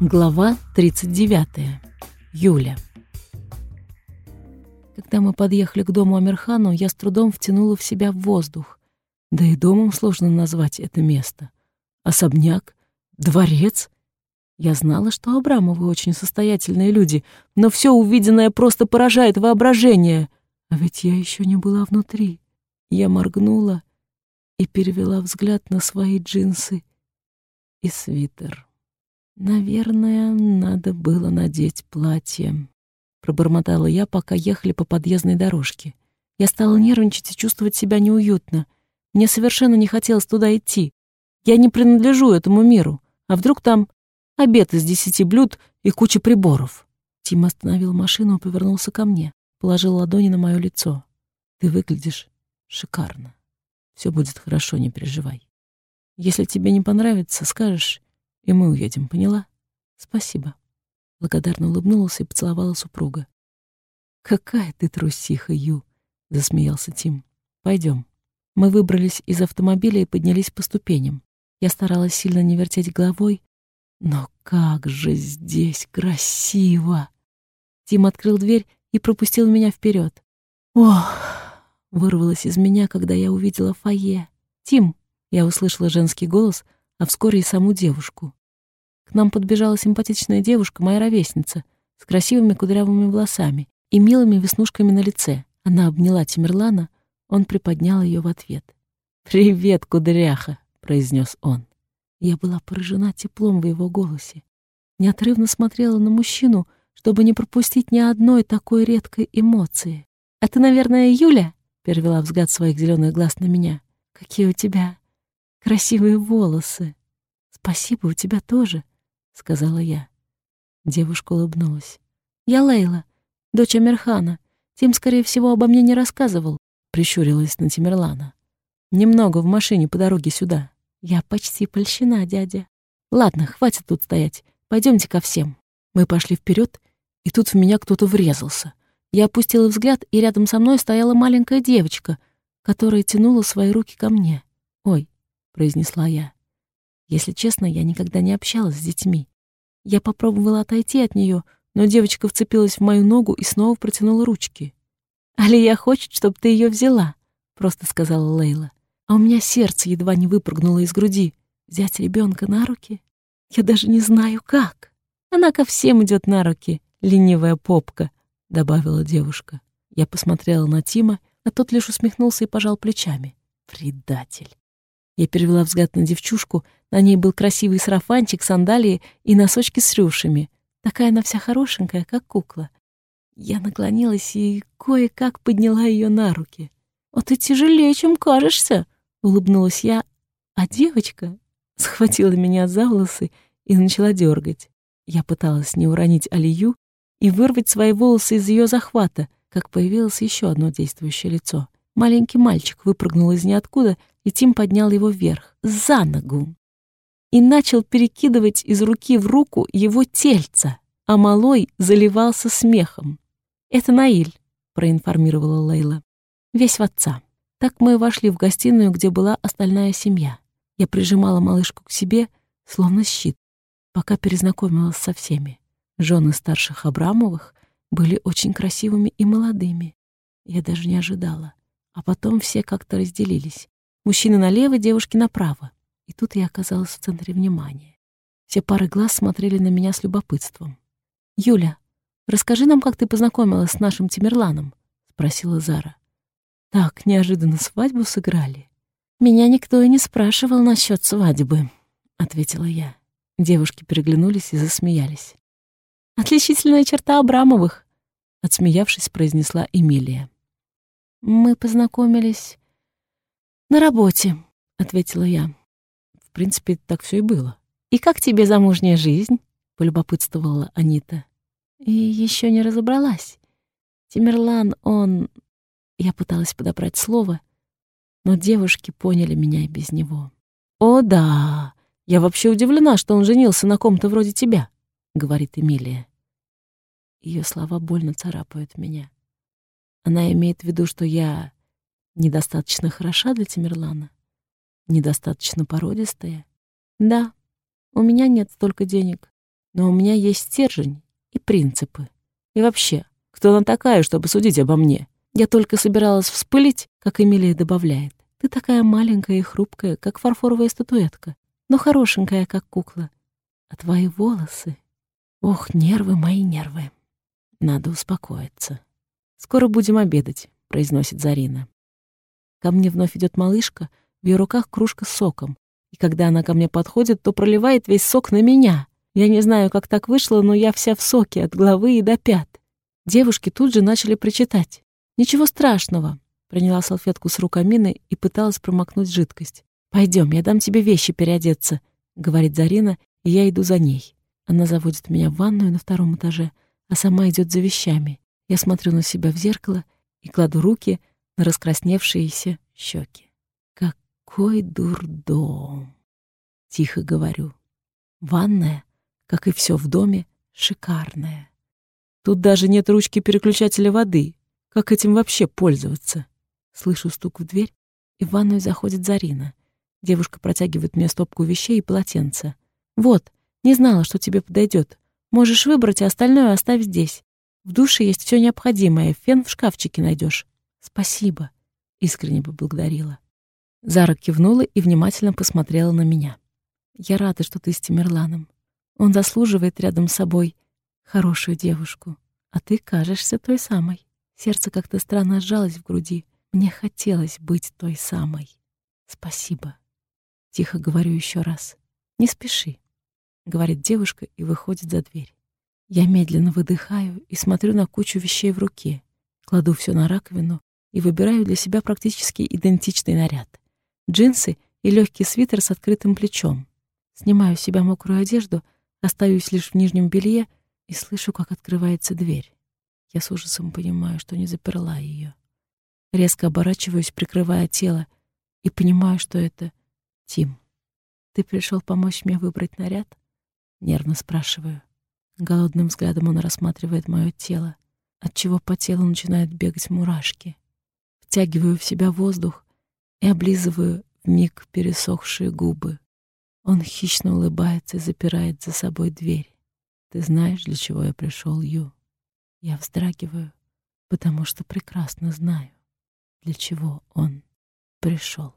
Глава 39. Юля. Когда мы подъехали к дому Амирхану, я с трудом втянула в себя воздух. Да и домом сложно назвать это место. Особняк, дворец. Я знала, что Абрамовы очень состоятельные люди, но все увиденное просто поражает воображение. А ведь я еще не была внутри. Я моргнула и перевела взгляд на свои джинсы и свитер. «Наверное, надо было надеть платье», — пробормотала я, пока ехали по подъездной дорожке. Я стала нервничать и чувствовать себя неуютно. Мне совершенно не хотелось туда идти. Я не принадлежу этому миру. А вдруг там обед из десяти блюд и куча приборов? Тим остановил машину и повернулся ко мне, положил ладони на мое лицо. «Ты выглядишь шикарно. Все будет хорошо, не переживай. Если тебе не понравится, скажешь, и мы уедем, поняла? Спасибо. Благодарно улыбнулась и поцеловала супруга. Какая ты трусиха, Ю, засмеялся Тим. Пойдем. Мы выбрались из автомобиля и поднялись по ступеням. Я старалась сильно не вертеть головой, но как же здесь красиво! Тим открыл дверь и пропустил меня вперед. Ох! Вырвалось из меня, когда я увидела фойе. «Тим!» Я услышала женский голос, а вскоре и саму девушку. К нам подбежала симпатичная девушка, моя ровесница, с красивыми кудрявыми волосами и милыми веснушками на лице. Она обняла Тимирлана, он приподнял ее в ответ. «Привет, кудряха!» — произнес он. Я была поражена теплом в его голосе. Неотрывно смотрела на мужчину, чтобы не пропустить ни одной такой редкой эмоции. «А ты, наверное, Юля?» — перевела взгляд своих зеленых глаз на меня. «Какие у тебя красивые волосы. Спасибо, у тебя тоже, сказала я. Девушка улыбнулась. Я Лейла, дочь Амирхана. Тим, скорее всего, обо мне не рассказывал, прищурилась на Тимирлана. Немного в машине по дороге сюда. Я почти польщена, дядя. Ладно, хватит тут стоять. Пойдемте ко всем. Мы пошли вперед, и тут в меня кто-то врезался. Я опустила взгляд, и рядом со мной стояла маленькая девочка, которая тянула свои руки ко мне. Ой, — произнесла я. Если честно, я никогда не общалась с детьми. Я попробовала отойти от нее, но девочка вцепилась в мою ногу и снова протянула ручки. «Алия хочет, чтобы ты ее взяла», — просто сказала Лейла. А у меня сердце едва не выпрыгнуло из груди. Взять ребенка на руки? Я даже не знаю, как. Она ко всем идет на руки, ленивая попка, — добавила девушка. Я посмотрела на Тима, а тот лишь усмехнулся и пожал плечами. Предатель. Я перевела взгляд на девчушку. На ней был красивый сарафанчик, сандалии и носочки с рюшами. Такая она вся хорошенькая, как кукла. Я наклонилась и кое-как подняла ее на руки. «А ты тяжелее, чем кажешься!» — улыбнулась я. А девочка схватила меня за волосы и начала дергать. Я пыталась не уронить Алию и вырвать свои волосы из ее захвата, как появилось еще одно действующее лицо. Маленький мальчик выпрыгнул из ниоткуда, и Тим поднял его вверх, за ногу, и начал перекидывать из руки в руку его тельца, а малой заливался смехом. «Это Наиль», — проинформировала Лейла. «Весь в отца». Так мы вошли в гостиную, где была остальная семья. Я прижимала малышку к себе, словно щит, пока перезнакомилась со всеми. Жены старших Абрамовых были очень красивыми и молодыми. Я даже не ожидала. А потом все как-то разделились. Мужчины налево, девушки направо. И тут я оказалась в центре внимания. Все пары глаз смотрели на меня с любопытством. «Юля, расскажи нам, как ты познакомилась с нашим Тимирланом?» — спросила Зара. «Так, неожиданно свадьбу сыграли». «Меня никто и не спрашивал насчет свадьбы», — ответила я. Девушки переглянулись и засмеялись. «Отличительная черта Абрамовых», — отсмеявшись, произнесла Эмилия. «Мы познакомились на работе», — ответила я. В принципе, так все и было. «И как тебе замужняя жизнь?» — полюбопытствовала Анита. И еще не разобралась. Тимерлан, он... Я пыталась подобрать слово, но девушки поняли меня и без него. «О, да! Я вообще удивлена, что он женился на ком-то вроде тебя», — говорит Эмилия. Ее слова больно царапают меня. Она имеет в виду, что я недостаточно хороша для Тимирлана, недостаточно породистая. Да, у меня нет столько денег, Но у меня есть стержень и принципы. И вообще, кто она такая, чтобы судить обо мне? Я только собиралась вспылить, как Эмилия добавляет. Ты такая маленькая и хрупкая, как фарфоровая статуэтка, но хорошенькая, как кукла. А твои волосы... Ох, нервы мои нервы. Надо успокоиться. «Скоро будем обедать», — произносит Зарина. Ко мне вновь идет малышка, в ее руках кружка с соком. И когда она ко мне подходит, то проливает весь сок на меня. Я не знаю, как так вышло, но я вся в соке от головы и до пят. Девушки тут же начали причитать. «Ничего страшного», — приняла салфетку с рукамины и пыталась промокнуть жидкость. Пойдем, я дам тебе вещи переодеться», — говорит Зарина, и я иду за ней. Она заводит меня в ванную на втором этаже, а сама идет за вещами. Я смотрю на себя в зеркало и кладу руки на раскрасневшиеся щеки. «Какой дурдом!» — тихо говорю. Ванная, как и все в доме, шикарная. Тут даже нет ручки переключателя воды. Как этим вообще пользоваться? Слышу стук в дверь, и в ванную заходит Зарина. Девушка протягивает мне стопку вещей и полотенца. «Вот, не знала, что тебе подойдет. Можешь выбрать, а остальное оставь здесь. В душе есть все необходимое, фен в шкафчике найдешь. «Спасибо», — искренне поблагодарила. Зара кивнула и внимательно посмотрела на меня. «Я рада, что ты с Тимирланом. Он заслуживает рядом с собой хорошую девушку, а ты кажешься той самой. Сердце как-то странно сжалось в груди. Мне хотелось быть той самой. Спасибо. Тихо говорю еще раз. Не спеши, говорит девушка и выходит за дверь. Я медленно выдыхаю и смотрю на кучу вещей в руке. Кладу все на раковину и выбираю для себя практически идентичный наряд. Джинсы и легкий свитер с открытым плечом. Снимаю с себя мокрую одежду, остаюсь лишь в нижнем белье — и слышу, как открывается дверь. Я с ужасом понимаю, что не заперла ее. Резко оборачиваюсь, прикрывая тело, и понимаю, что это Тим. «Ты пришел помочь мне выбрать наряд?» Нервно спрашиваю. Голодным взглядом он рассматривает мое тело, отчего по телу начинают бегать мурашки. Втягиваю в себя воздух и облизываю вмиг пересохшие губы. Он хищно улыбается и запирает за собой дверь. Ты знаешь, для чего я пришел, Ю? Я вздрагиваю, потому что прекрасно знаю, для чего он пришел.